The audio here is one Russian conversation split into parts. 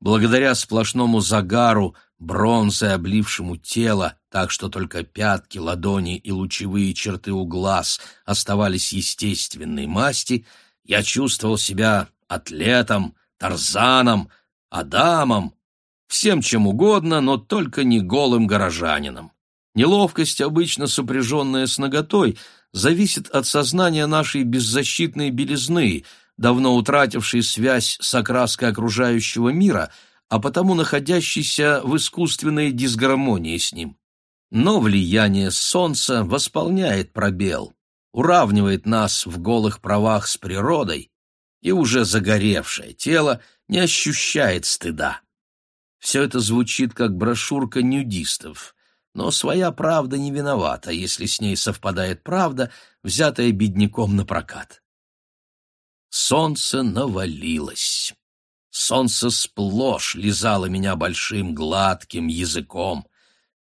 Благодаря сплошному загару, бронзой облившему тело, так что только пятки, ладони и лучевые черты у глаз оставались естественной масти, я чувствовал себя атлетом, тарзаном, адамом, всем чем угодно, но только не голым горожанином. Неловкость, обычно сопряженная с наготой, зависит от сознания нашей беззащитной белизны, давно утратившей связь с окраской окружающего мира, а потому находящейся в искусственной дисгармонии с ним. Но влияние солнца восполняет пробел, уравнивает нас в голых правах с природой, и уже загоревшее тело не ощущает стыда. Все это звучит как брошюрка нюдистов, но своя правда не виновата, если с ней совпадает правда, взятая бедняком на прокат. Солнце навалилось. Солнце сплошь лизало меня большим гладким языком.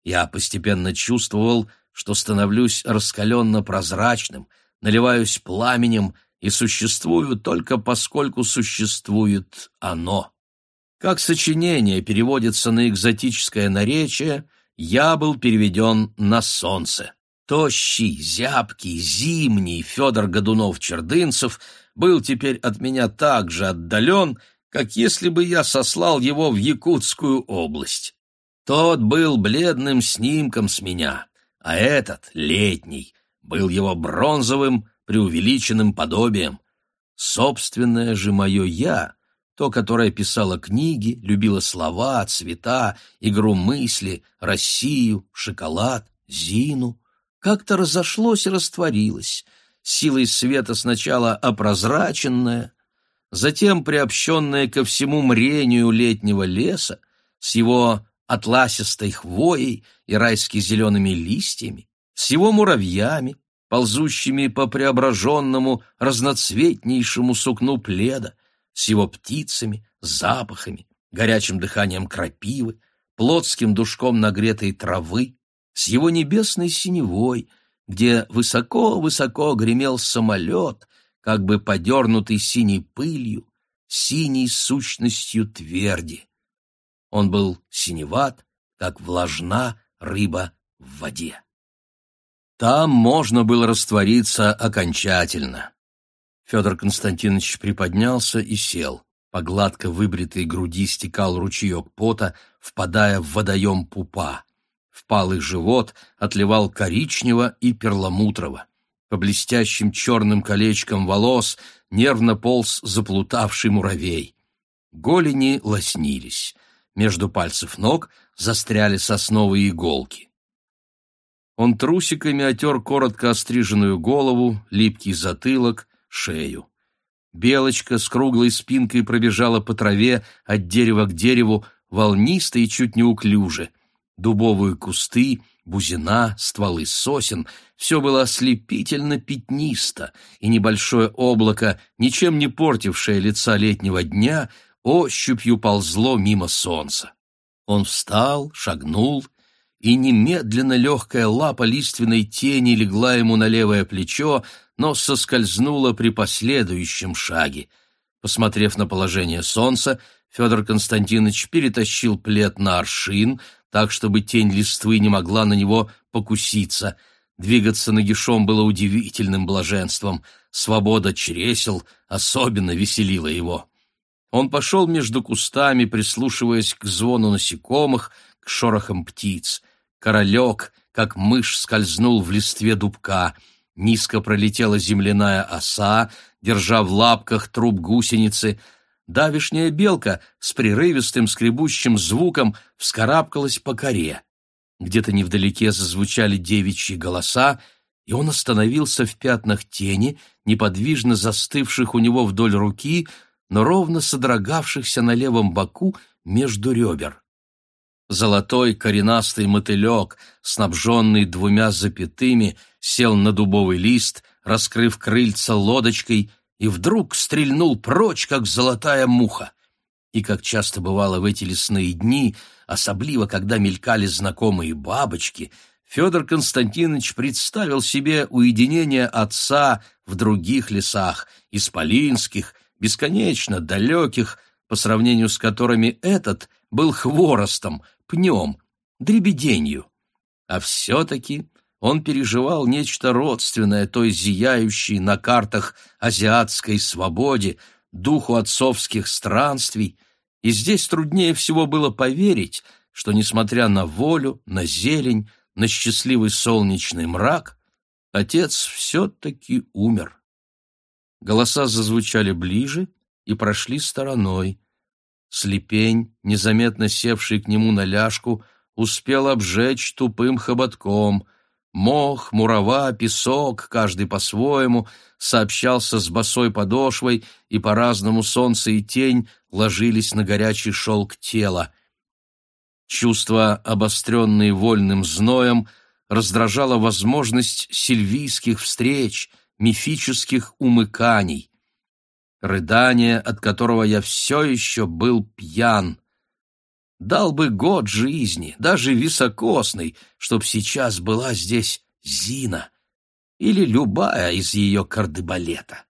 Я постепенно чувствовал, что становлюсь раскаленно-прозрачным, наливаюсь пламенем и существую только поскольку существует оно. Как сочинение переводится на экзотическое наречие, я был переведен на солнце. Тощий, зябкий, зимний Федор Годунов-Чердынцев был теперь от меня так же отдален, как если бы я сослал его в Якутскую область. Тот был бледным снимком с меня, а этот, летний, был его бронзовым, преувеличенным подобием. Собственное же мое «я» то, которое писало книги, любило слова, цвета, игру мысли, Россию, шоколад, Зину, как-то разошлось и растворилось, силой света сначала опрозраченное, затем приобщенное ко всему мрению летнего леса с его атласистой хвоей и райски зелеными листьями, с его муравьями, ползущими по преображенному разноцветнейшему сукну пледа, с его птицами, запахами, горячим дыханием крапивы, плотским душком нагретой травы, с его небесной синевой, где высоко-высоко гремел самолет, как бы подернутый синей пылью, синей сущностью тверди. Он был синеват, как влажна рыба в воде. Там можно было раствориться окончательно. Федор Константинович приподнялся и сел. По гладко выбритой груди стекал ручеек пота, впадая в водоем пупа. Впалый живот отливал коричнево и перламутрово. По блестящим черным колечкам волос нервно полз заплутавший муравей. Голени лоснились. Между пальцев ног застряли сосновые иголки. Он трусиками отер коротко остриженную голову, липкий затылок, шею. Белочка с круглой спинкой пробежала по траве от дерева к дереву, волнисто и чуть неуклюже. Дубовые кусты, бузина, стволы сосен — все было ослепительно пятнисто, и небольшое облако, ничем не портившее лица летнего дня, ощупью ползло мимо солнца. Он встал, шагнул, и немедленно легкая лапа лиственной тени легла ему на левое плечо, но соскользнула при последующем шаге. Посмотрев на положение солнца, Федор Константинович перетащил плед на аршин, так, чтобы тень листвы не могла на него покуситься. Двигаться нагишом было удивительным блаженством. Свобода чресел особенно веселила его. Он пошел между кустами, прислушиваясь к звону насекомых, к шорохам птиц. Королек, как мышь, скользнул в листве дубка — Низко пролетела земляная оса, держа в лапках труп гусеницы. Давишняя белка с прерывистым скребущим звуком вскарабкалась по коре. Где-то невдалеке зазвучали девичьи голоса, и он остановился в пятнах тени, неподвижно застывших у него вдоль руки, но ровно содрогавшихся на левом боку между ребер. Золотой коренастый мотылек, снабженный двумя запятыми, сел на дубовый лист, раскрыв крыльца лодочкой, и вдруг стрельнул прочь, как золотая муха. И, как часто бывало в эти лесные дни, особливо, когда мелькали знакомые бабочки, Федор Константинович представил себе уединение отца в других лесах, исполинских, бесконечно далеких, по сравнению с которыми этот был хворостом, пнем, дребеденью. А все-таки он переживал нечто родственное той зияющей на картах азиатской свободе, духу отцовских странствий, и здесь труднее всего было поверить, что, несмотря на волю, на зелень, на счастливый солнечный мрак, отец все-таки умер. Голоса зазвучали ближе и прошли стороной. Слепень, незаметно севший к нему на ляжку, успел обжечь тупым хоботком. Мох, мурава, песок, каждый по-своему, сообщался с босой подошвой, и по-разному солнце и тень ложились на горячий шелк тела. Чувство, обостренное вольным зноем, раздражало возможность сильвийских встреч, мифических умыканий. Рыдание, от которого я все еще был пьян. Дал бы год жизни, даже високосный, чтоб сейчас была здесь Зина или любая из ее кардебалета.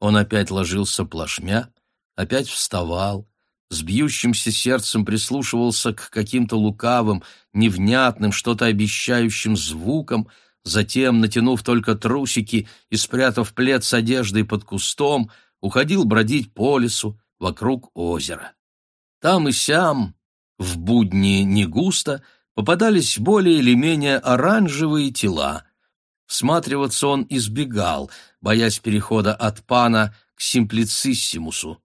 Он опять ложился плашмя, опять вставал, с бьющимся сердцем прислушивался к каким-то лукавым, невнятным, что-то обещающим звукам, затем, натянув только трусики и спрятав плед с одеждой под кустом, уходил бродить по лесу вокруг озера. Там и сям, в будни не густо, попадались более или менее оранжевые тела. Всматриваться он избегал, боясь перехода от пана к симплициссимусу.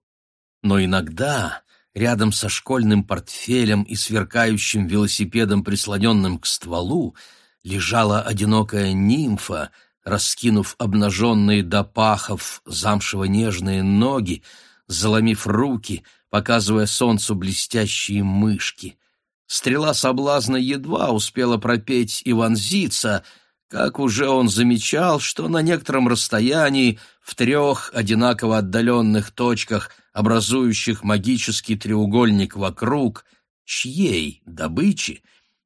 Но иногда рядом со школьным портфелем и сверкающим велосипедом, прислоненным к стволу, лежала одинокая нимфа, раскинув обнаженные до пахов замшево-нежные ноги, заломив руки, показывая солнцу блестящие мышки. Стрела соблазна едва успела пропеть и вонзиться, как уже он замечал, что на некотором расстоянии, в трех одинаково отдаленных точках — образующих магический треугольник вокруг, чьей добычи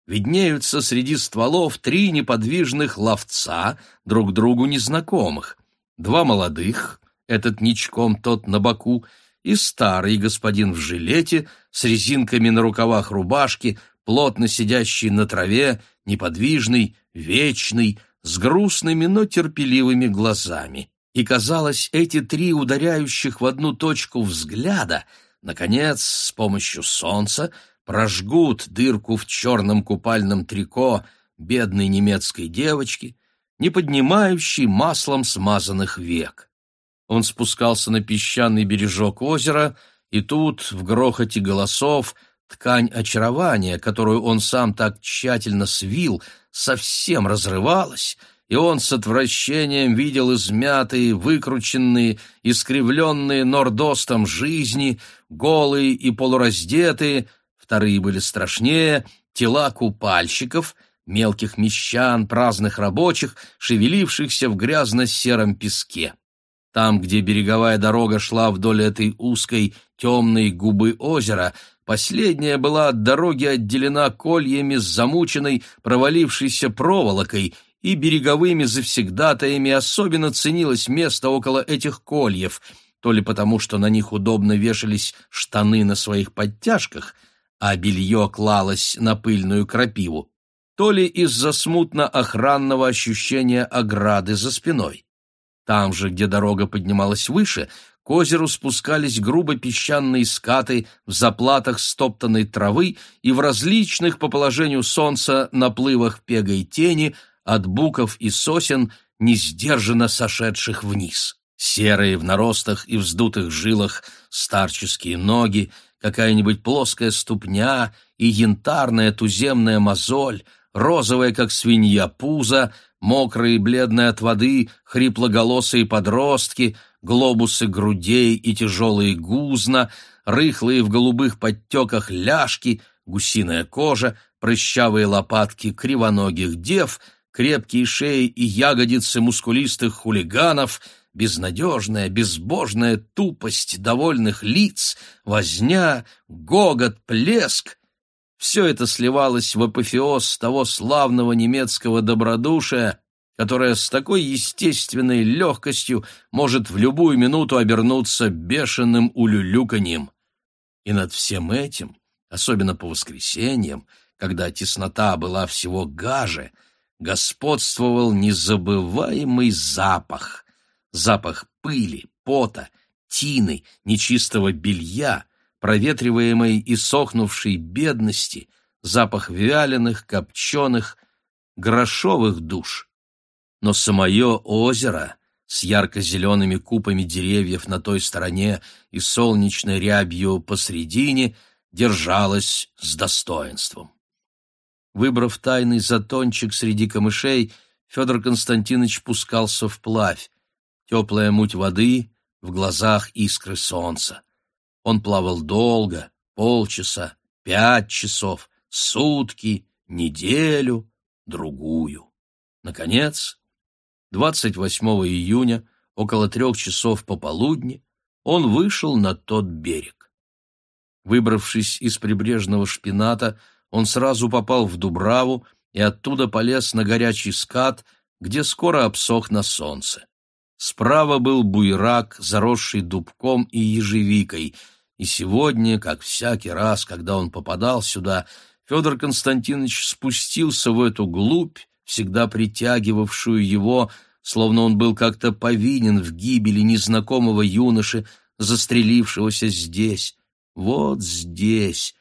виднеются среди стволов три неподвижных ловца, друг другу незнакомых. Два молодых, этот ничком, тот на боку, и старый господин в жилете с резинками на рукавах рубашки, плотно сидящий на траве, неподвижный, вечный, с грустными, но терпеливыми глазами и, казалось, эти три ударяющих в одну точку взгляда, наконец, с помощью солнца, прожгут дырку в черном купальном трико бедной немецкой девочки, не поднимающей маслом смазанных век. Он спускался на песчаный бережок озера, и тут, в грохоте голосов, ткань очарования, которую он сам так тщательно свил, совсем разрывалась — и он с отвращением видел измятые, выкрученные, искривленные нордостом жизни, голые и полураздетые, вторые были страшнее, тела купальщиков, мелких мещан, праздных рабочих, шевелившихся в грязно-сером песке. Там, где береговая дорога шла вдоль этой узкой темной губы озера, последняя была от дороги отделена кольями с замученной, провалившейся проволокой, и береговыми завсегдатаями особенно ценилось место около этих кольев, то ли потому, что на них удобно вешались штаны на своих подтяжках, а белье клалось на пыльную крапиву, то ли из-за смутно-охранного ощущения ограды за спиной. Там же, где дорога поднималась выше, к озеру спускались грубо песчаные скаты в заплатах стоптанной травы и в различных по положению солнца наплывах пегой тени – от буков и сосен, несдержанно сошедших вниз. Серые в наростах и вздутых жилах старческие ноги, какая-нибудь плоская ступня и янтарная туземная мозоль, розовая, как свинья, пузо, мокрые и бледные от воды, хриплоголосые подростки, глобусы грудей и тяжелые гузна, рыхлые в голубых подтеках ляжки, гусиная кожа, прыщавые лопатки кривоногих дев — крепкие шеи и ягодицы мускулистых хулиганов, безнадежная, безбожная тупость довольных лиц, возня, гогот, плеск — все это сливалось в апофеоз того славного немецкого добродушия, которое с такой естественной легкостью может в любую минуту обернуться бешеным улюлюканьем. И над всем этим, особенно по воскресеньям, когда теснота была всего гаже, господствовал незабываемый запах. Запах пыли, пота, тины, нечистого белья, проветриваемой и сохнувшей бедности, запах вяленых, копченых, грошовых душ. Но самое озеро с ярко-зелеными купами деревьев на той стороне и солнечной рябью посредине держалось с достоинством. Выбрав тайный затончик среди камышей, Федор Константинович пускался вплавь. Теплая муть воды, в глазах искры солнца. Он плавал долго, полчаса, пять часов, сутки, неделю, другую. Наконец, 28 июня, около трех часов пополудни, он вышел на тот берег. Выбравшись из прибрежного шпината, он сразу попал в Дубраву и оттуда полез на горячий скат, где скоро обсох на солнце. Справа был буйрак, заросший дубком и ежевикой, и сегодня, как всякий раз, когда он попадал сюда, Федор Константинович спустился в эту глубь, всегда притягивавшую его, словно он был как-то повинен в гибели незнакомого юноши, застрелившегося здесь, вот здесь,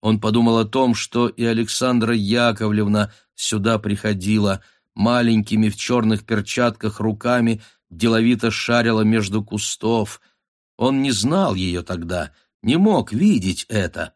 он подумал о том, что и Александра Яковлевна сюда приходила, маленькими в черных перчатках руками деловито шарила между кустов. Он не знал ее тогда, не мог видеть это,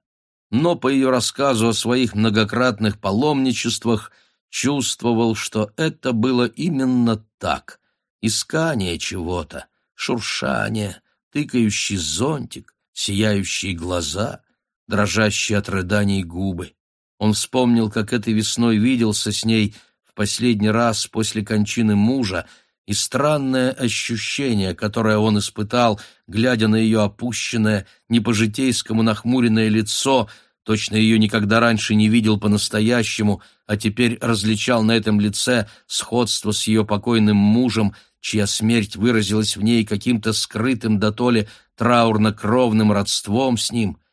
но по ее рассказу о своих многократных паломничествах чувствовал, что это было именно так. Искание чего-то, шуршание, тыкающий зонтик, сияющие глаза — дрожащие от рыданий губы. Он вспомнил, как этой весной виделся с ней в последний раз после кончины мужа, и странное ощущение, которое он испытал, глядя на ее опущенное, не по-житейскому нахмуренное лицо, точно ее никогда раньше не видел по-настоящему, а теперь различал на этом лице сходство с ее покойным мужем, чья смерть выразилась в ней каким-то скрытым дотоле траурно-кровным родством с ним —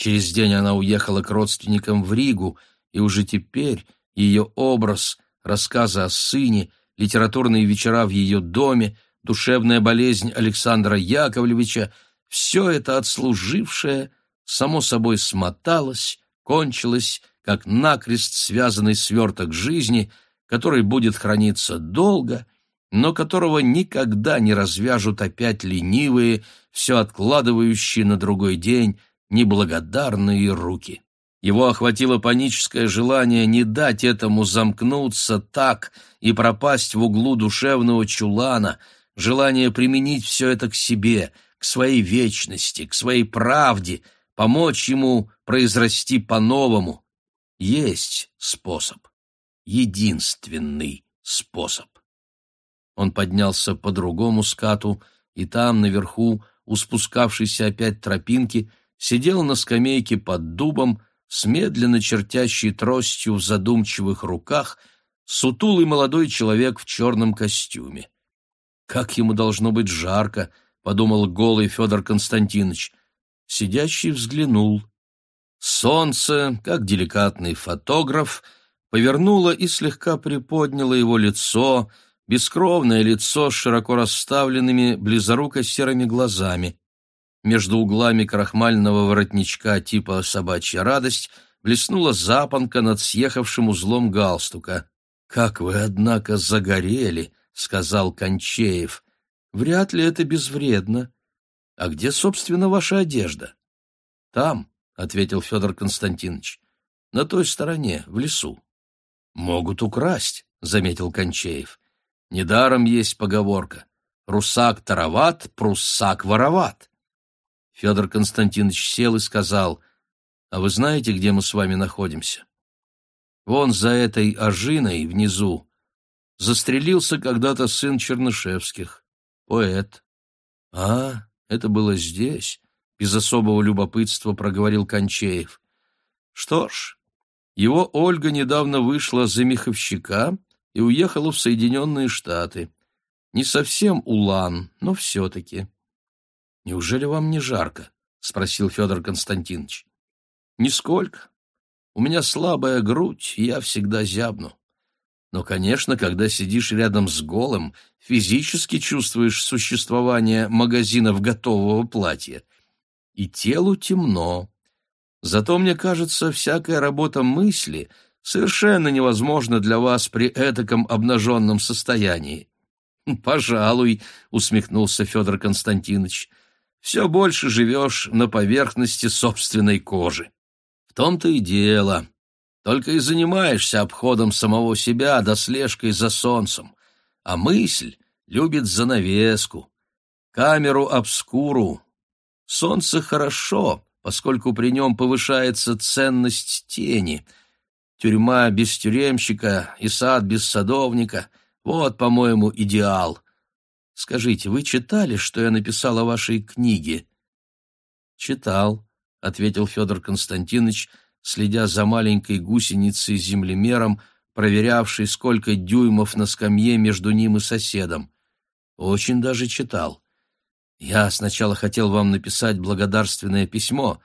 Через день она уехала к родственникам в Ригу, и уже теперь ее образ, рассказы о сыне, литературные вечера в ее доме, душевная болезнь Александра Яковлевича — все это отслужившее, само собой смоталось, кончилось, как накрест связанный сверток жизни, который будет храниться долго, но которого никогда не развяжут опять ленивые, все откладывающие на другой день, неблагодарные руки. Его охватило паническое желание не дать этому замкнуться так и пропасть в углу душевного чулана, желание применить все это к себе, к своей вечности, к своей правде, помочь ему произрасти по-новому. Есть способ, единственный способ. Он поднялся по другому скату, и там, наверху, у спускавшейся опять тропинки, сидел на скамейке под дубом с медленно чертящей тростью в задумчивых руках сутулый молодой человек в черном костюме. «Как ему должно быть жарко!» — подумал голый Федор Константинович. Сидящий взглянул. Солнце, как деликатный фотограф, повернуло и слегка приподняло его лицо, бескровное лицо с широко расставленными близоруко-серыми глазами. Между углами крахмального воротничка типа «собачья радость» блеснула запонка над съехавшим узлом галстука. «Как вы, однако, загорели!» — сказал Кончеев. «Вряд ли это безвредно. А где, собственно, ваша одежда?» «Там», — ответил Федор Константинович, — «на той стороне, в лесу». «Могут украсть», — заметил Кончеев. «Недаром есть поговорка. Русак тароват, пруссак вороват». Федор Константинович сел и сказал, «А вы знаете, где мы с вами находимся? Вон за этой ожиной внизу застрелился когда-то сын Чернышевских, поэт». «А, это было здесь», — без особого любопытства проговорил Кончеев. «Что ж, его Ольга недавно вышла за меховщика и уехала в Соединенные Штаты. Не совсем Улан, но все-таки». Неужели вам не жарко? — спросил Федор Константинович. «Нисколько. У меня слабая грудь, и я всегда зябну. Но, конечно, когда сидишь рядом с голым, физически чувствуешь существование магазинов готового платья. И телу темно. Зато, мне кажется, всякая работа мысли совершенно невозможна для вас при этаком обнаженном состоянии. «Пожалуй», — усмехнулся Федор Константинович, — «все больше живешь на поверхности собственной кожи». «В том-то и дело. Только и занимаешься обходом самого себя да слежкой за солнцем. А мысль любит занавеску, камеру обскуру. Солнце хорошо, поскольку при нем повышается ценность тени. Тюрьма без тюремщика и сад без садовника — вот, по-моему, идеал. Скажите, вы читали, что я написал о вашей книге? — Читал, — ответил Федор Константинович, следя за маленькой гусеницей-землемером, проверявшей, сколько дюймов на скамье между ним и соседом. Очень даже читал. Я сначала хотел вам написать благодарственное письмо,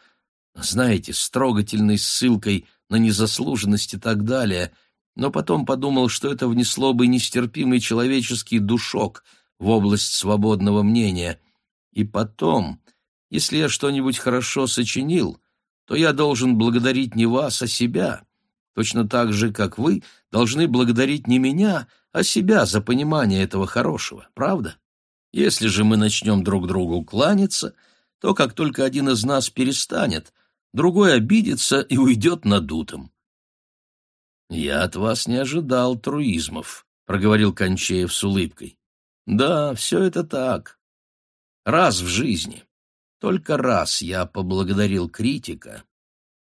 знаете, с трогательной ссылкой на незаслуженность и так далее, но потом подумал, что это внесло бы нестерпимый человеческий душок в область свободного мнения. И потом, если я что-нибудь хорошо сочинил, то я должен благодарить не вас, а себя, точно так же, как вы должны благодарить не меня, а себя за понимание этого хорошего, правда? Если же мы начнем друг другу кланяться, то как только один из нас перестанет, другой обидится и уйдет надутым. «Я от вас не ожидал труизмов», — проговорил Кончеев с улыбкой. «Да, все это так. Раз в жизни. Только раз я поблагодарил критика,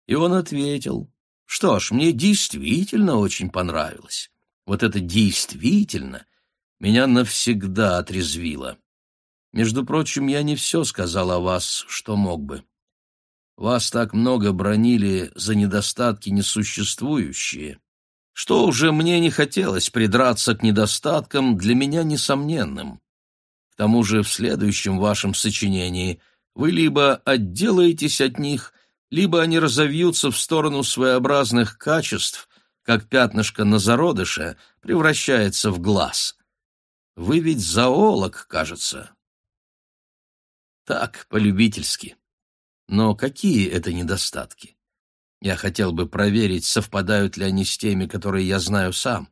и он ответил, что ж, мне действительно очень понравилось. Вот это «действительно» меня навсегда отрезвило. Между прочим, я не все сказал о вас, что мог бы. Вас так много бронили за недостатки несуществующие, что уже мне не хотелось придраться к недостаткам для меня несомненным. К тому же в следующем вашем сочинении – вы либо отделаетесь от них, либо они разовьются в сторону своеобразных качеств, как пятнышко на зародыше превращается в глаз. Вы ведь зоолог, кажется. Так, полюбительски. Но какие это недостатки? Я хотел бы проверить, совпадают ли они с теми, которые я знаю сам.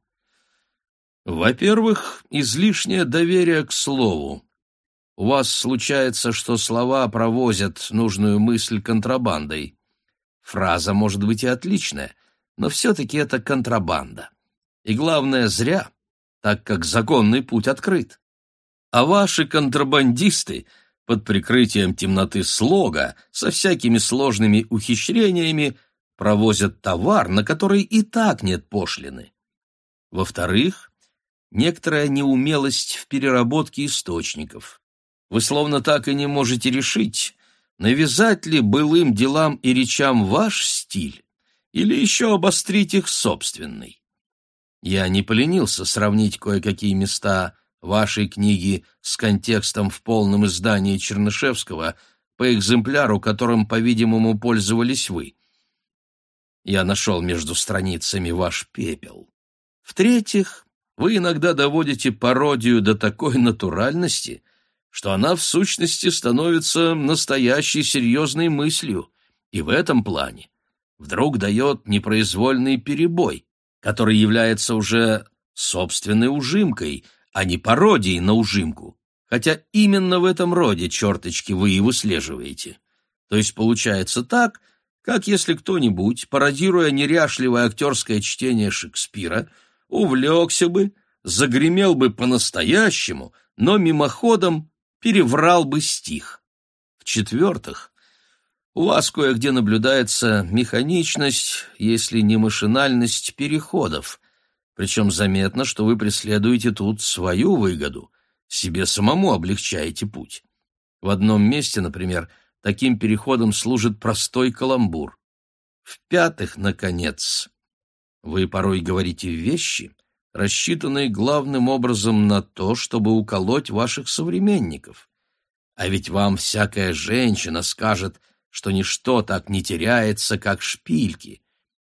Во-первых, излишнее доверие к слову. У вас случается, что слова провозят нужную мысль контрабандой. Фраза может быть и отличная, но все-таки это контрабанда. И главное, зря, так как законный путь открыт. А ваши контрабандисты под прикрытием темноты слога со всякими сложными ухищрениями провозят товар, на который и так нет пошлины. Во-вторых, некоторая неумелость в переработке источников. Вы словно так и не можете решить, навязать ли былым делам и речам ваш стиль или еще обострить их собственный. Я не поленился сравнить кое-какие места вашей книги с контекстом в полном издании Чернышевского по экземпляру, которым, по-видимому, пользовались вы. Я нашел между страницами ваш пепел. В-третьих, вы иногда доводите пародию до такой натуральности, что она в сущности становится настоящей серьезной мыслью, и в этом плане вдруг дает непроизвольный перебой, который является уже собственной ужимкой, а не пародией на ужимку, хотя именно в этом роде черточки вы и выслеживаете. То есть получается так, как если кто-нибудь, пародируя неряшливое актерское чтение Шекспира, увлекся бы, загремел бы по-настоящему, но мимоходом переврал бы стих. В-четвертых, у вас кое-где наблюдается механичность, если не машинальность переходов, причем заметно, что вы преследуете тут свою выгоду, себе самому облегчаете путь. В одном месте, например, таким переходом служит простой каламбур. В-пятых, наконец, вы порой говорите вещи, рассчитанные главным образом на то, чтобы уколоть ваших современников. А ведь вам всякая женщина скажет, что ничто так не теряется, как шпильки,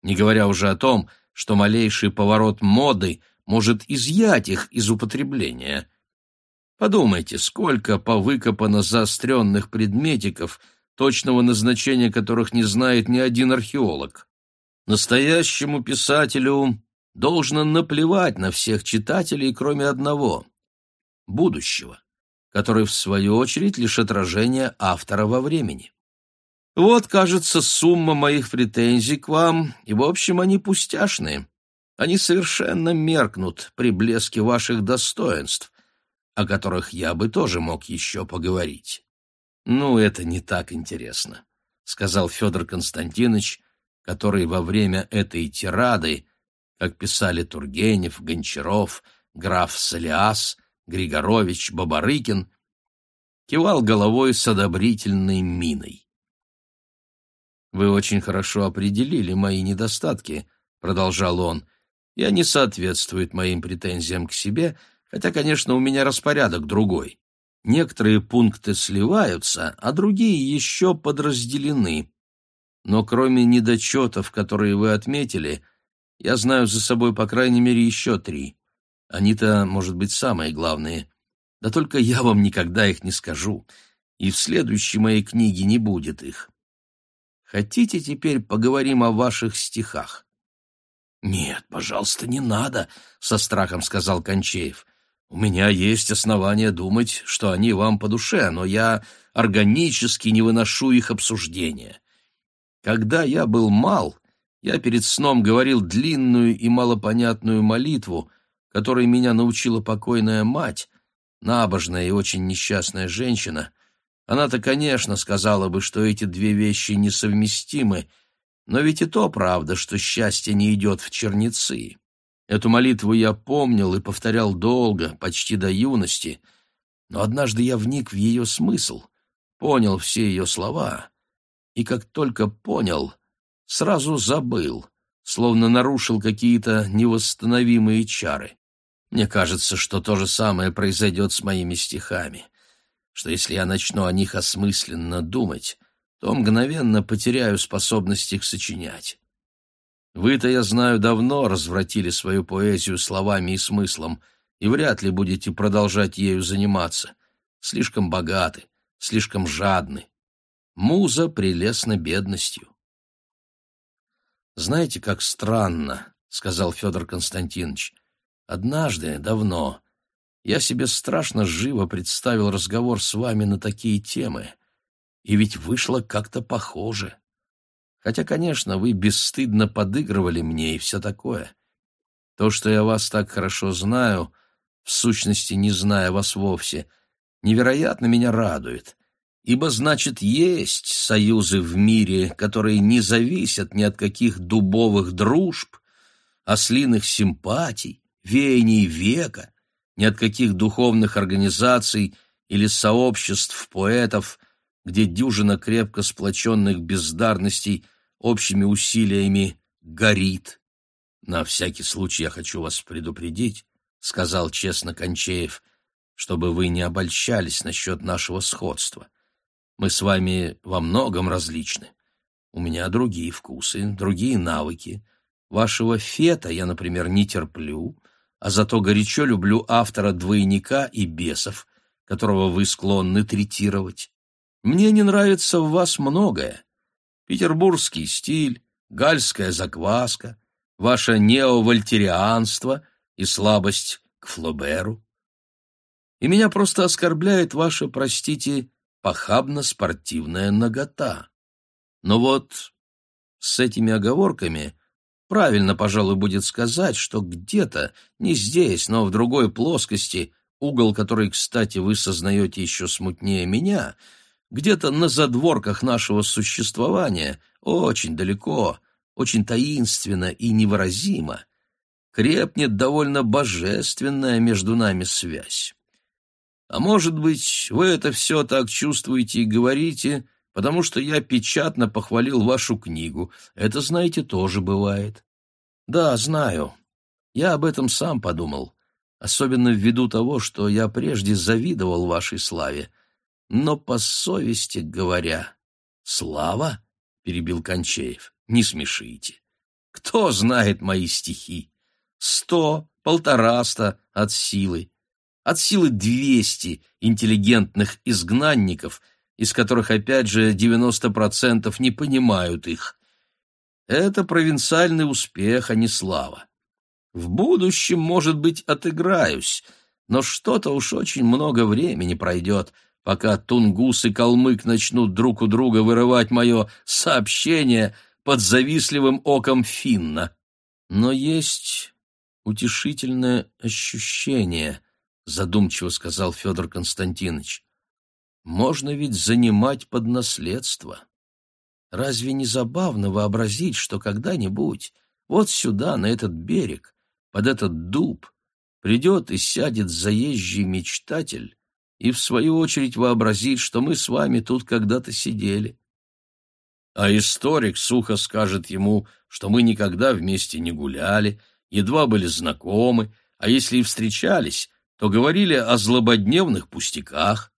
не говоря уже о том, что малейший поворот моды может изъять их из употребления. Подумайте, сколько повыкопано заостренных предметиков, точного назначения которых не знает ни один археолог. Настоящему писателю должно наплевать на всех читателей, кроме одного — будущего, который, в свою очередь, лишь отражение автора во времени. Вот, кажется, сумма моих претензий к вам, и, в общем, они пустяшные. Они совершенно меркнут при блеске ваших достоинств, о которых я бы тоже мог еще поговорить. Ну, это не так интересно, — сказал Федор Константинович, который во время этой тирады, как писали Тургенев, Гончаров, граф Солиас, Григорович, Бабарыкин, кивал головой с одобрительной миной. «Вы очень хорошо определили мои недостатки», — продолжал он, — «и они соответствуют моим претензиям к себе, хотя, конечно, у меня распорядок другой. Некоторые пункты сливаются, а другие еще подразделены. Но кроме недочетов, которые вы отметили, я знаю за собой по крайней мере еще три. Они-то, может быть, самые главные. Да только я вам никогда их не скажу, и в следующей моей книге не будет их. Хотите, теперь поговорим о ваших стихах? Нет, пожалуйста, не надо, со страхом сказал Кончеев. У меня есть основания думать, что они вам по душе, но я органически не выношу их обсуждения. Когда я был мал, я перед сном говорил длинную и малопонятную молитву, которой меня научила покойная мать, набожная и очень несчастная женщина — она-то, конечно, сказала бы, что эти две вещи несовместимы, но ведь и то правда, что счастье не идет в черницы. Эту молитву я помнил и повторял долго, почти до юности, но однажды я вник в ее смысл, понял все ее слова, и как только понял, сразу забыл, словно нарушил какие-то невосстановимые чары. Мне кажется, что то же самое произойдет с моими стихами что если я начну о них осмысленно думать, то мгновенно потеряю способность их сочинять. Вы-то, я знаю, давно развратили свою поэзию словами и смыслом, и вряд ли будете продолжать ею заниматься. Слишком богаты, слишком жадны. Муза прелестна бедностью. «Знаете, как странно», — сказал Федор Константинович. «Однажды, давно, я себе страшно живо представил разговор с вами на такие темы. И ведь вышло как-то похоже. Хотя, конечно, вы бесстыдно подыгрывали мне и все такое. То, что я вас так хорошо знаю, в сущности, не зная вас вовсе, невероятно меня радует. Ибо, значит, есть союзы в мире, которые не зависят ни от каких дубовых дружб, ослиных симпатий, веяний века, ни от каких духовных организаций или сообществ поэтов, где дюжина крепко сплоченных бездарностей общими усилиями горит. На всякий случай я хочу вас предупредить, — сказал честно Кончеев, — чтобы вы не обольщались насчет нашего сходства. Мы с вами во многом различны. У меня другие вкусы, другие навыки. Вашего фета я, например, не терплю, а зато горячо люблю автора «Двойника» и «Бесов», которого вы склонны третировать. Мне не нравится в вас многое. Петербургский стиль, гальская закваска, ваше неовольтерианство и слабость к Флоберу. И меня просто оскорбляет ваша, простите, похабно-спортивная нагота. Но вот с этими оговорками Правильно, пожалуй, будет сказать, что где-то, не здесь, но в другой плоскости, угол который, кстати, вы сознаете еще смутнее меня, где-то на задворках нашего существования, очень далеко, очень таинственно и невыразимо, крепнет довольно божественная между нами связь. А может быть, вы это все так чувствуете и говорите, потому что я печатно похвалил вашу книгу. Это, знаете, тоже бывает. Да, знаю. Я об этом сам подумал, особенно ввиду того, что я прежде завидовал вашей славе. Но по совести говоря, Слава? перебил Кончеев. Не смешите. Кто знает мои стихи? Сто, полтораста от силы. От силы двести интеллигентных изгнанников, из которых опять же девяносто процентов не понимают их. Это провинциальный успех, а не слава. В будущем, может быть, отыграюсь, но что-то уж очень много времени пройдет, пока Тунгус и Калмык начнут друг у друга вырывать мое сообщение под завистливым оком Финна. Но есть утешительное ощущение, задумчиво сказал Федор Константинович. Можно ведь занимать под наследство. Разве не забавно вообразить, что когда-нибудь вот сюда, на этот берег, под этот дуб, придет и сядет заезжий мечтатель и, в свою очередь, вообразит, что мы с вами тут когда-то сидели. А историк сухо скажет ему, что мы никогда вместе не гуляли, едва были знакомы, а если и встречались, то говорили о злободневных пустяках.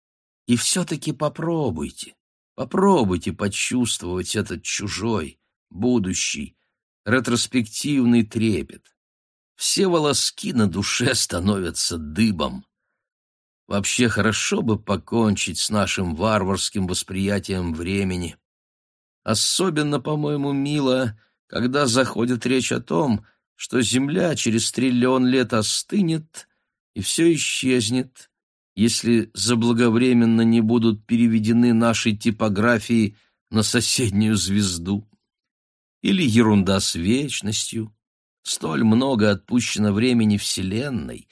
И все-таки попробуйте, попробуйте почувствовать этот чужой, будущий, ретроспективный трепет все волоски на душе становятся дыбом. Вообще хорошо бы покончить с нашим варварским восприятием времени. Особенно, по-моему, мило, когда заходит речь о том, что Земля через триллион лет остынет и все исчезнет, если заблаговременно не будут переведены наши типографии на соседнюю звезду. Или ерунда с вечностью, Столь много отпущено времени Вселенной,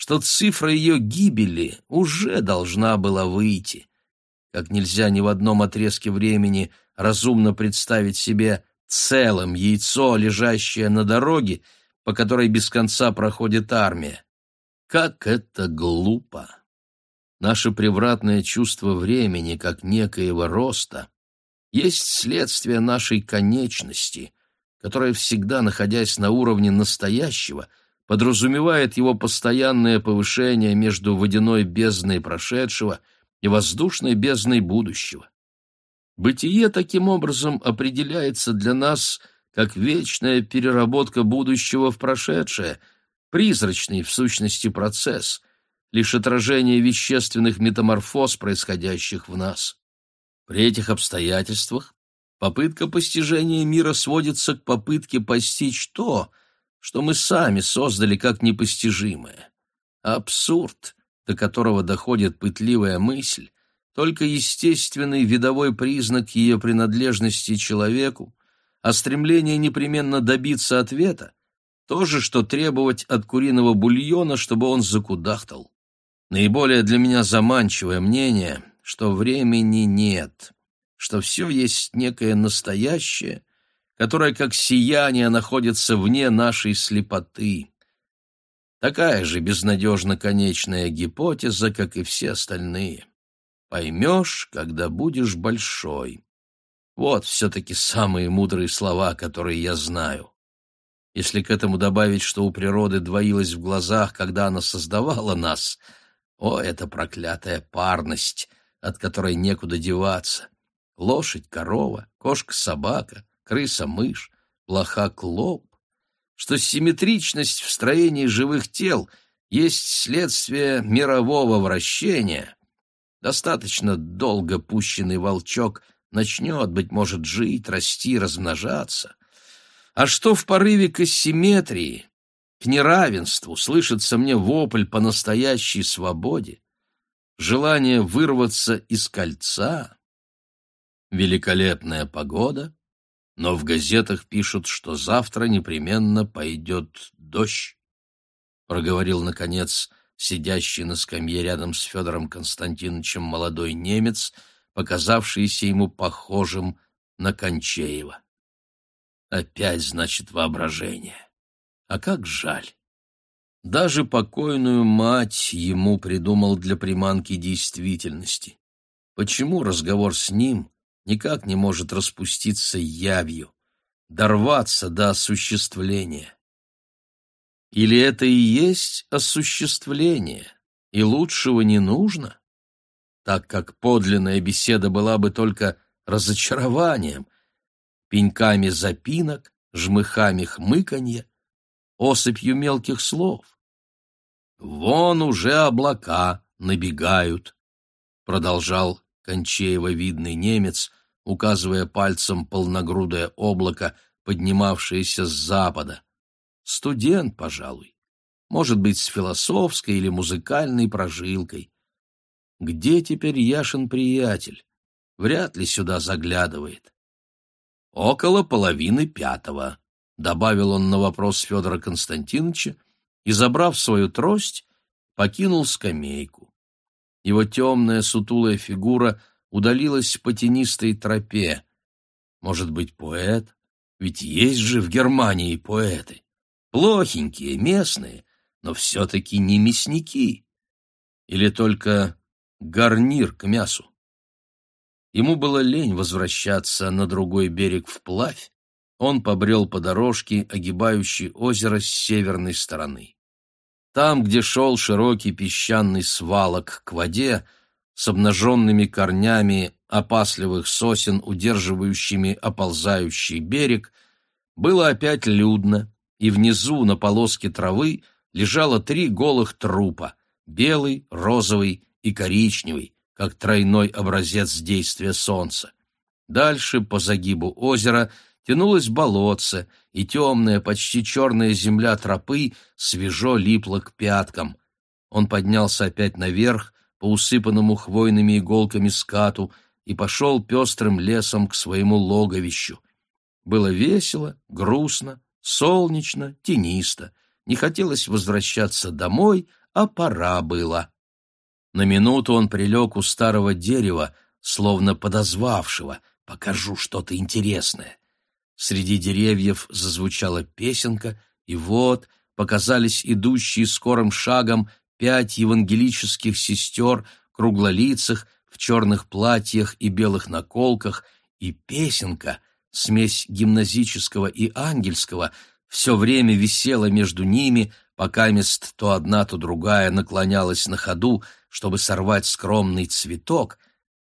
что цифра ее гибели уже должна была выйти. Как нельзя ни в одном отрезке времени разумно представить себе целым яйцо, лежащее на дороге, по которой без конца проходит армия. Как это глупо! Наше превратное чувство времени, как некоего роста, есть следствие нашей конечности, которая всегда, находясь на уровне настоящего, подразумевает его постоянное повышение между водяной бездной прошедшего и воздушной бездной будущего. Бытие таким образом определяется для нас как вечная переработка будущего в прошедшее, призрачный в сущности процесс, лишь отражение вещественных метаморфоз, происходящих в нас. При этих обстоятельствах Попытка постижения мира сводится к попытке постичь то, что мы сами создали как непостижимое. Абсурд, до которого доходит пытливая мысль, только естественный видовой признак ее принадлежности человеку, а стремление непременно добиться ответа — то же, что требовать от куриного бульона, чтобы он закудахтал. Наиболее для меня заманчивое мнение, что времени нет что все есть некое настоящее, которое как сияние находится вне нашей слепоты. Такая же безнадежно конечная гипотеза, как и все остальные. Поймешь, когда будешь большой. Вот все-таки самые мудрые слова, которые я знаю. Если к этому добавить, что у природы двоилось в глазах, когда она создавала нас, о, это проклятая парность, от которой некуда деваться лошадь, корова, кошка-собака, крыса-мышь, блоха-клоп, что симметричность в строении живых тел есть следствие мирового вращения. Достаточно долго пущенный волчок начнет, быть может, жить, расти, размножаться. А что в порыве к асимметрии, к неравенству, слышится мне вопль по настоящей свободе, желание вырваться из кольца, великолепная погода, но в газетах пишут, что завтра непременно пойдет дождь, проговорил, наконец, сидящий на скамье рядом с Федором Константиновичем молодой немец, показавшийся ему похожим на Кончеева. Опять, значит, воображение. А как жаль. Даже покойную мать ему придумал для приманки действительности. Почему разговор с ним никак не может распуститься явью, дорваться до осуществления. Или это и есть осуществление, и лучшего не нужно, так как подлинная беседа была бы только разочарованием, пеньками запинок, жмыхами хмыканья, осыпью мелких слов. «Вон уже облака набегают», — продолжал Кончеево-видный немец, указывая пальцем полногрудое облако, поднимавшееся с запада. Студент, пожалуй. Может быть, с философской или музыкальной прожилкой. Где теперь Яшин приятель? Вряд ли сюда заглядывает. Около половины пятого, — добавил он на вопрос Федора Константиновича, и, забрав свою трость, покинул скамейку. Его темная сутулая фигура удалилась по тенистой тропе. Может быть, поэт? Ведь есть же в Германии поэты. Плохенькие, местные, но все-таки не мясники. Или только гарнир к мясу. Ему было лень возвращаться на другой берег вплавь, он побрел по дорожке, огибающей озеро с северной стороны. Там, где шел широкий песчаный свалок к воде, с обнаженными корнями опасливых сосен, удерживающими оползающий берег, было опять людно, и внизу на полоске травы лежало три голых трупа — белый, розовый и коричневый, как тройной образец действия солнца. Дальше, по загибу озера, тянулось болотце, и темная, почти черная земля тропы свежо липла к пяткам. Он поднялся опять наверх, по усыпанному хвойными иголками скату, и пошел пестрым лесом к своему логовищу. Было весело, грустно, солнечно, тенисто. Не хотелось возвращаться домой, а пора было. На минуту он прилег у старого дерева, словно подозвавшего «покажу что-то интересное». Среди деревьев зазвучала песенка, и вот показались идущие скорым шагом пять евангелических сестер, круглолицых, в черных платьях и белых наколках, и песенка, смесь гимназического и ангельского, все время висела между ними, пока мест то одна, то другая наклонялась на ходу, чтобы сорвать скромный цветок,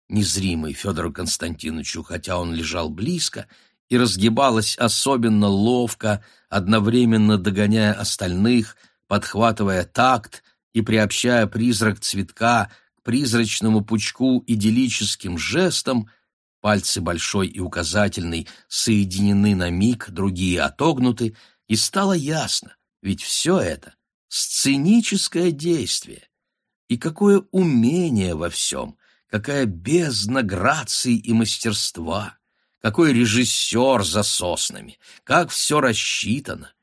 незримый Федору Константиновичу, хотя он лежал близко, и разгибалась особенно ловко, одновременно догоняя остальных, подхватывая такт и приобщая призрак цветка к призрачному пучку идиллическим жестом, пальцы большой и указательный соединены на миг, другие отогнуты, и стало ясно, ведь все это — сценическое действие, и какое умение во всем, какая бездна грации и мастерства, какой режиссер за соснами, как все рассчитано.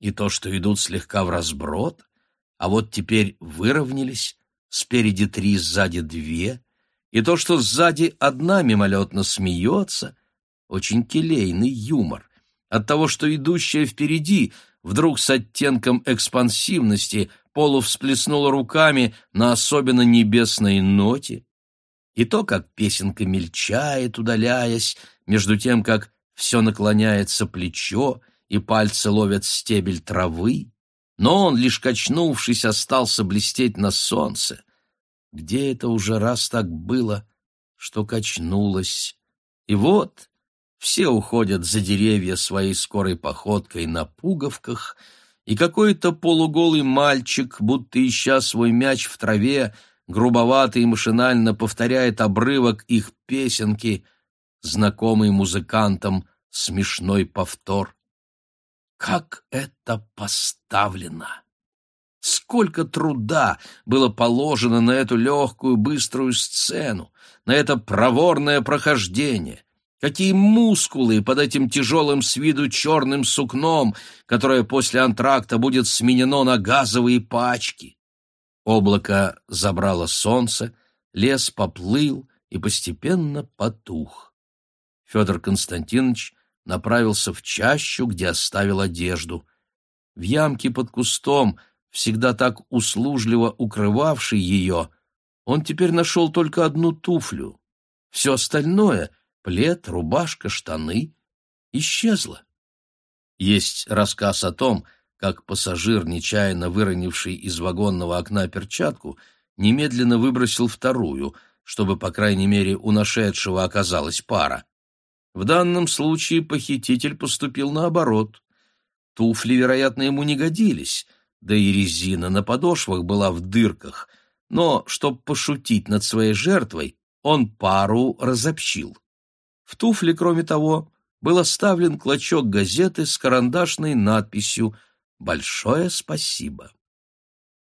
И то, что идут слегка в разброд, а вот теперь выровнялись, спереди три, сзади две, и то, что сзади одна мимолетно смеется, очень келейный юмор, от того, что идущая впереди вдруг с оттенком экспансивности Полу всплеснула руками на особенно небесной ноте, и то, как песенка мельчает, удаляясь, между тем, как все наклоняется плечо, и пальцы ловят стебель травы, но он, лишь качнувшись, остался блестеть на солнце. Где это уже раз так было, что качнулось? И вот все уходят за деревья своей скорой походкой на пуговках — и какой-то полуголый мальчик, будто ища свой мяч в траве, грубовато и машинально повторяет обрывок их песенки, знакомый музыкантам смешной повтор. Как это поставлено! Сколько труда было положено на эту легкую, быструю сцену, на это проворное прохождение! Какие мускулы под этим тяжелым с виду черным сукном, которое после антракта будет сменено на газовые пачки. Облако забрало солнце, лес поплыл и постепенно потух. Федор Константинович направился в чащу, где оставил одежду. В ямке под кустом, всегда так услужливо укрывавший ее, он теперь нашел только одну туфлю. Все остальное — плед, рубашка, штаны — исчезла. Есть рассказ о том, как пассажир, нечаянно выронивший из вагонного окна перчатку, немедленно выбросил вторую, чтобы, по крайней мере, у нашедшего оказалась пара. В данном случае похититель поступил наоборот. Туфли, вероятно, ему не годились, да и резина на подошвах была в дырках, но, чтобы пошутить над своей жертвой, он пару разобщил. В туфли, кроме того, был оставлен клочок газеты с карандашной надписью «Большое спасибо».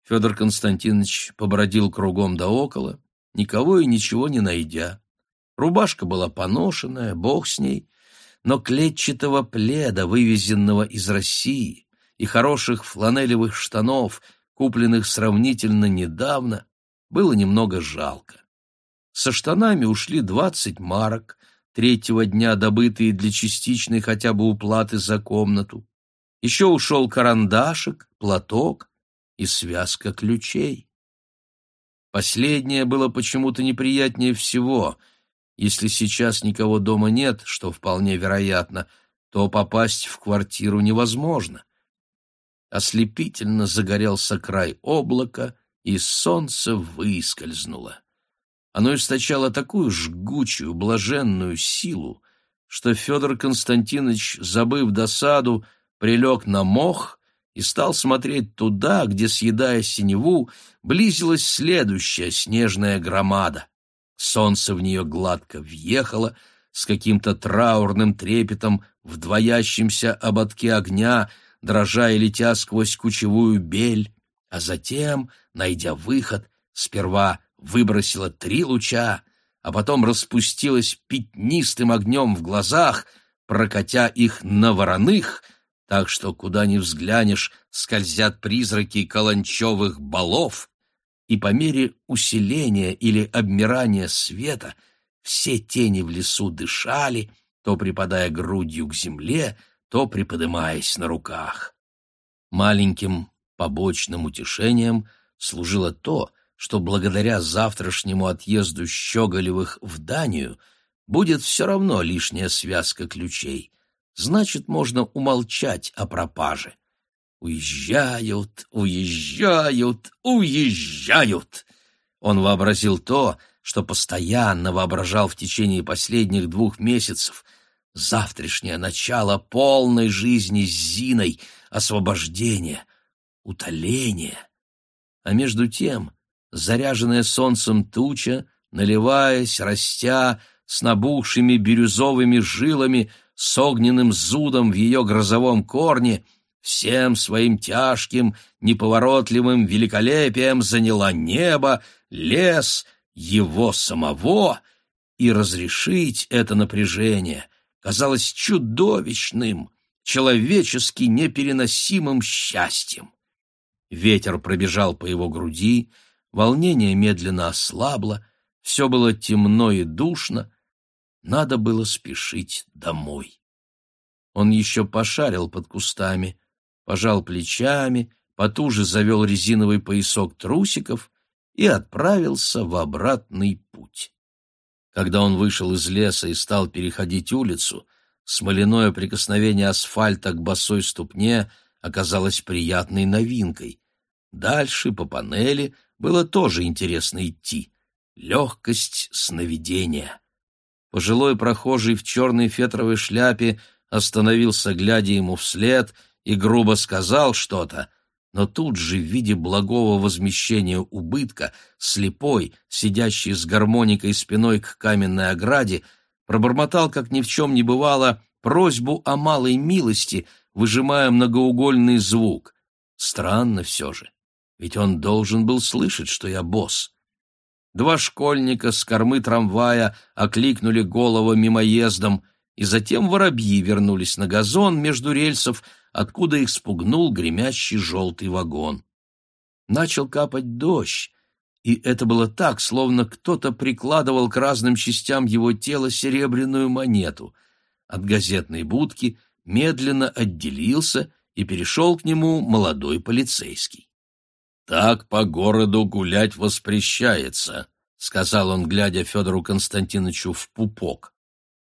Федор Константинович побродил кругом да около, никого и ничего не найдя. Рубашка была поношенная, бог с ней, но клетчатого пледа, вывезенного из России, и хороших фланелевых штанов, купленных сравнительно недавно, было немного жалко. Со штанами ушли двадцать марок, третьего дня добытые для частичной хотя бы уплаты за комнату. Еще ушел карандашик, платок и связка ключей. Последнее было почему-то неприятнее всего. Если сейчас никого дома нет, что вполне вероятно, то попасть в квартиру невозможно. Ослепительно загорелся край облака, и солнце выскользнуло. Оно источало такую жгучую, блаженную силу, что Федор Константинович, забыв досаду, прилег на мох и стал смотреть туда, где, съедая синеву, близилась следующая снежная громада. Солнце в нее гладко въехало, с каким-то траурным трепетом в двоящемся ободке огня, дрожа и летя сквозь кучевую бель, а затем, найдя выход, сперва выбросила три луча, а потом распустилась пятнистым огнем в глазах, прокатя их на вороных, так что куда ни взглянешь, скользят призраки каланчевых балов, и по мере усиления или обмирания света все тени в лесу дышали, то припадая грудью к земле, то приподымаясь на руках. Маленьким побочным утешением служило то, что благодаря завтрашнему отъезду Щеголевых в Данию будет все равно лишняя связка ключей. Значит, можно умолчать о пропаже. Уезжают, уезжают, уезжают. Он вообразил то, что постоянно воображал в течение последних двух месяцев. Завтрашнее начало полной жизни с Зиной, освобождение, утоление. А между тем заряженная солнцем туча, наливаясь, растя, с набухшими бирюзовыми жилами, с огненным зудом в ее грозовом корне, всем своим тяжким, неповоротливым великолепием заняла небо, лес, его самого, и разрешить это напряжение казалось чудовищным, человечески непереносимым счастьем. Ветер пробежал по его груди, Волнение медленно ослабло, все было темно и душно, надо было спешить домой. Он еще пошарил под кустами, пожал плечами, потуже завел резиновый поясок трусиков и отправился в обратный путь. Когда он вышел из леса и стал переходить улицу, смоляное прикосновение асфальта к босой ступне оказалось приятной новинкой. Дальше, по панели, было тоже интересно идти. Легкость сновидения. Пожилой прохожий в черной фетровой шляпе остановился, глядя ему вслед, и грубо сказал что-то, но тут же в виде благого возмещения убытка слепой, сидящий с гармоникой спиной к каменной ограде, пробормотал, как ни в чем не бывало, просьбу о малой милости, выжимая многоугольный звук. Странно все же ведь он должен был слышать, что я босс. Два школьника с кормы трамвая окликнули голову мимоездом, и затем воробьи вернулись на газон между рельсов, откуда их спугнул гремящий желтый вагон. Начал капать дождь, и это было так, словно кто-то прикладывал к разным частям его тела серебряную монету. От газетной будки медленно отделился и перешел к нему молодой полицейский. «Так по городу гулять воспрещается», — сказал он, глядя Федору Константиновичу в пупок.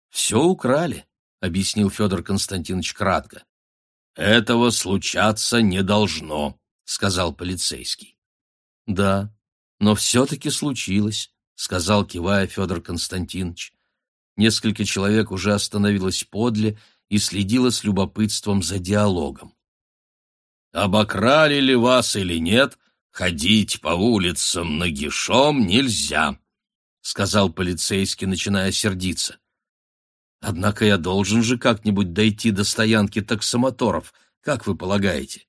«Все украли», — объяснил Федор Константинович кратко. «Этого случаться не должно», — сказал полицейский. «Да, но все-таки случилось», — сказал, кивая Федор Константинович. Несколько человек уже остановилось подле и следило с любопытством за диалогом. «Обокрали ли вас или нет, ходить по улицам нагишом нельзя», — сказал полицейский, начиная сердиться. «Однако я должен же как-нибудь дойти до стоянки таксомоторов, как вы полагаете?»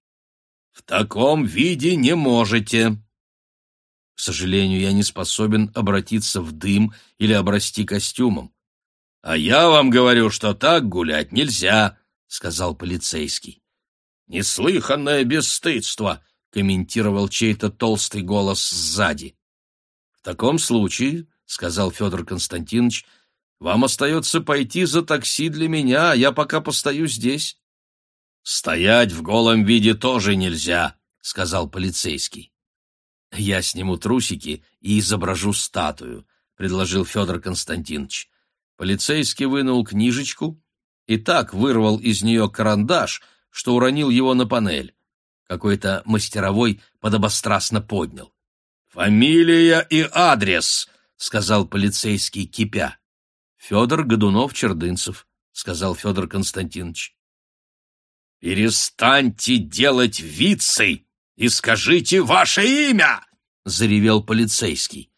«В таком виде не можете», к сожалению, я не способен обратиться в дым или обрасти костюмом. — А я вам говорю, что так гулять нельзя, — сказал полицейский. — Неслыханное бесстыдство, — комментировал чей-то толстый голос сзади. — В таком случае, — сказал Федор Константинович, — вам остается пойти за такси для меня, а я пока постою здесь. — Стоять в голом виде тоже нельзя, — сказал полицейский. «Я сниму трусики и изображу статую», — предложил Федор Константинович. Полицейский вынул книжечку и так вырвал из нее карандаш, что уронил его на панель. Какой-то мастеровой подобострастно поднял. «Фамилия и адрес», — сказал полицейский, кипя. «Федор Годунов-Чердынцев», — сказал Федор Константинович. «Перестаньте делать вицы!» и скажите ваше имя!» — заревел полицейский.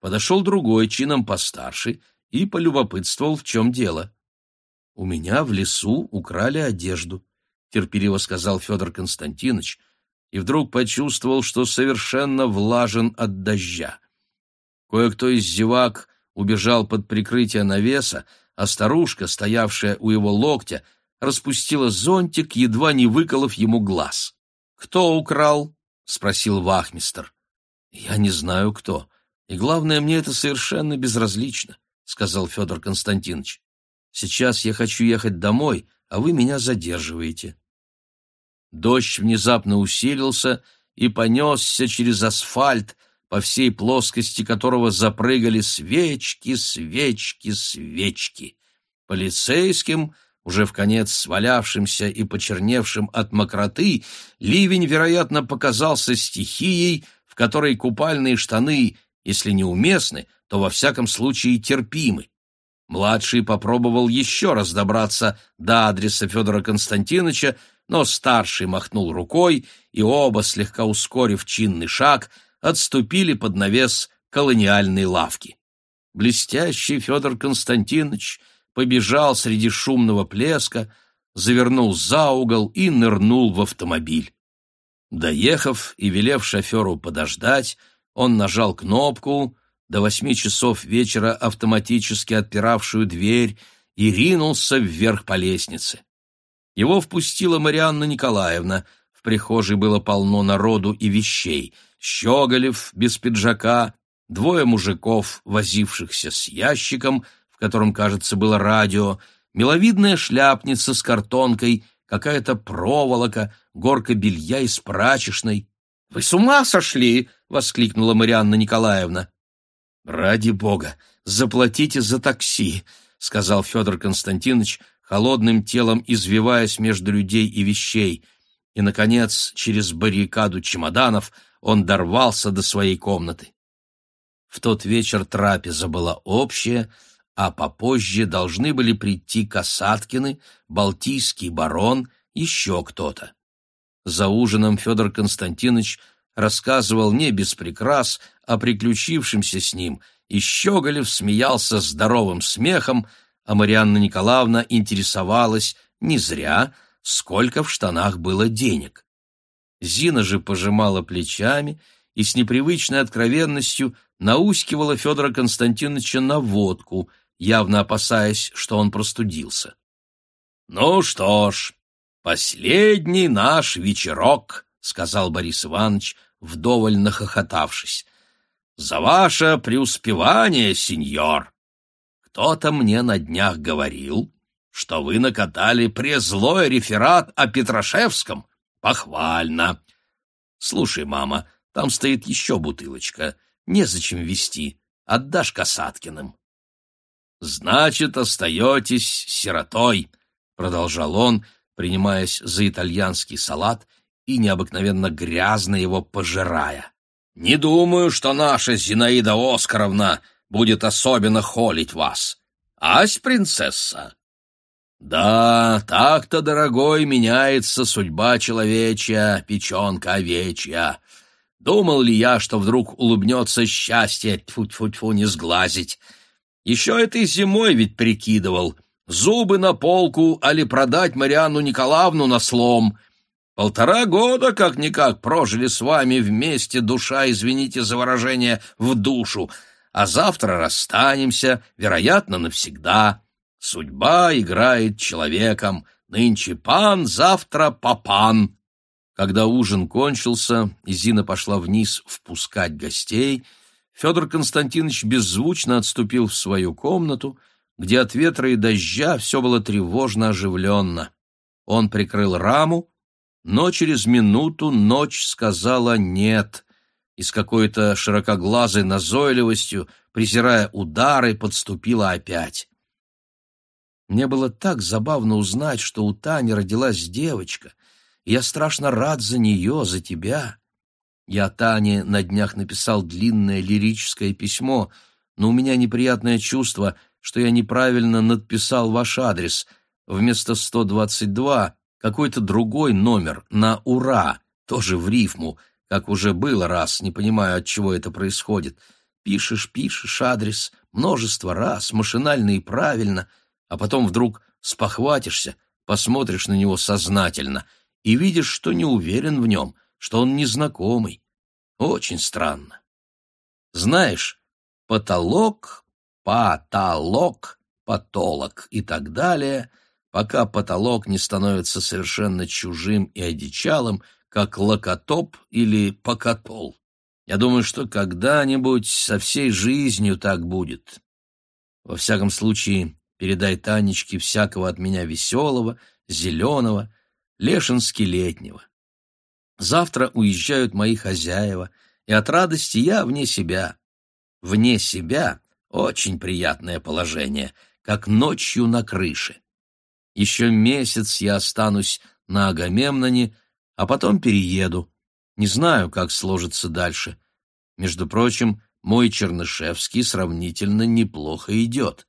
Подошел другой, чином постарше, и полюбопытствовал, в чем дело. «У меня в лесу украли одежду», — терпеливо сказал Федор Константинович, и вдруг почувствовал, что совершенно влажен от дождя. Кое-кто из зевак убежал под прикрытие навеса, а старушка, стоявшая у его локтя, распустила зонтик, едва не выколов ему глаз. «Кто украл?» — спросил вахмистер. «Я не знаю, кто. И главное, мне это совершенно безразлично», — сказал Федор Константинович. «Сейчас я хочу ехать домой, а вы меня задерживаете». Дождь внезапно усилился и понесся через асфальт, по всей плоскости которого запрыгали свечки, свечки, свечки. Полицейским — уже в конец свалявшимся и почерневшим от мокроты, ливень, вероятно, показался стихией, в которой купальные штаны, если не уместны, то во всяком случае терпимы. Младший попробовал еще раз добраться до адреса Федора Константиновича, но старший махнул рукой, и оба, слегка ускорив чинный шаг, отступили под навес колониальной лавки. Блестящий Федор Константинович — побежал среди шумного плеска, завернул за угол и нырнул в автомобиль. Доехав и велев шоферу подождать, он нажал кнопку, до восьми часов вечера автоматически отпиравшую дверь, и ринулся вверх по лестнице. Его впустила Марианна Николаевна. В прихожей было полно народу и вещей. Щеголев без пиджака, двое мужиков, возившихся с ящиком, в котором, кажется, было радио, миловидная шляпница с картонкой, какая-то проволока, горка белья из прачечной. «Вы с ума сошли!» — воскликнула Марианна Николаевна. «Ради бога, заплатите за такси!» — сказал Федор Константинович, холодным телом извиваясь между людей и вещей. И, наконец, через баррикаду чемоданов он дорвался до своей комнаты. В тот вечер трапеза была общая, а попозже должны были прийти Касаткины, Балтийский барон, еще кто-то. За ужином Федор Константинович рассказывал не без прикрас о приключившемся с ним, и Щеголев смеялся здоровым смехом, а Марианна Николаевна интересовалась не зря, сколько в штанах было денег. Зина же пожимала плечами и с непривычной откровенностью наускивала Федора Константиновича на водку — явно опасаясь, что он простудился. «Ну что ж, последний наш вечерок», — сказал Борис Иванович, вдоволь нахохотавшись. «За ваше преуспевание, сеньор! Кто-то мне на днях говорил, что вы накатали презлой реферат о Петрашевском. Похвально! Слушай, мама, там стоит еще бутылочка. Незачем вести. Отдашь Касаткиным». «Значит, остаетесь сиротой», — продолжал он, принимаясь за итальянский салат и необыкновенно грязно его пожирая. Не думаю, что наша Зинаида Оскаровна будет особенно холить вас. Ась, принцесса? Да, так-то, дорогой, меняется судьба человечья, печенка овечья. Думал ли я, что вдруг улыбнется счастье, тьфу-тьфу-тьфу, не сглазить? Еще этой зимой ведь прикидывал. Зубы на полку, али продать Марианну Николаевну на слом. Полтора года, как-никак, прожили с вами вместе, душа, извините за выражение, в душу, а завтра расстанемся, вероятно, навсегда. Судьба играет человеком, нынче пан, завтра папан. Когда ужин кончился, и Зина пошла вниз впускать гостей, Федор Константинович беззвучно отступил в свою комнату, где от ветра и дождя все было тревожно оживленно. Он прикрыл раму, но через минуту ночь сказала «нет», и с какой-то широкоглазой назойливостью, презирая удары, подступила опять. Мне было так забавно узнать, что у Тани родилась девочка, я страшно рад за нее, за тебя. Я Тане на днях написал длинное лирическое письмо, но у меня неприятное чувство, что я неправильно надписал ваш адрес. Вместо 122 какой-то другой номер на «Ура», тоже в рифму, как уже было раз, не понимаю, от чего это происходит. Пишешь, пишешь адрес множество раз, машинально и правильно, а потом вдруг спохватишься, посмотришь на него сознательно и видишь, что не уверен в нем, что он незнакомый. Очень странно. Знаешь, потолок, потолок, потолок и так далее — пока потолок не становится совершенно чужим и одичалым, как локотоп или покатол. Я думаю, что когда-нибудь со всей жизнью так будет. Во всяком случае, передай Танечке всякого от меня веселого, зеленого, лешински-летнего. Завтра уезжают мои хозяева, и от радости я вне себя. Вне себя — очень приятное положение, как ночью на крыше. Еще месяц я останусь на Агамемноне, а потом перееду. Не знаю, как сложится дальше. Между прочим, мой Чернышевский сравнительно неплохо идет.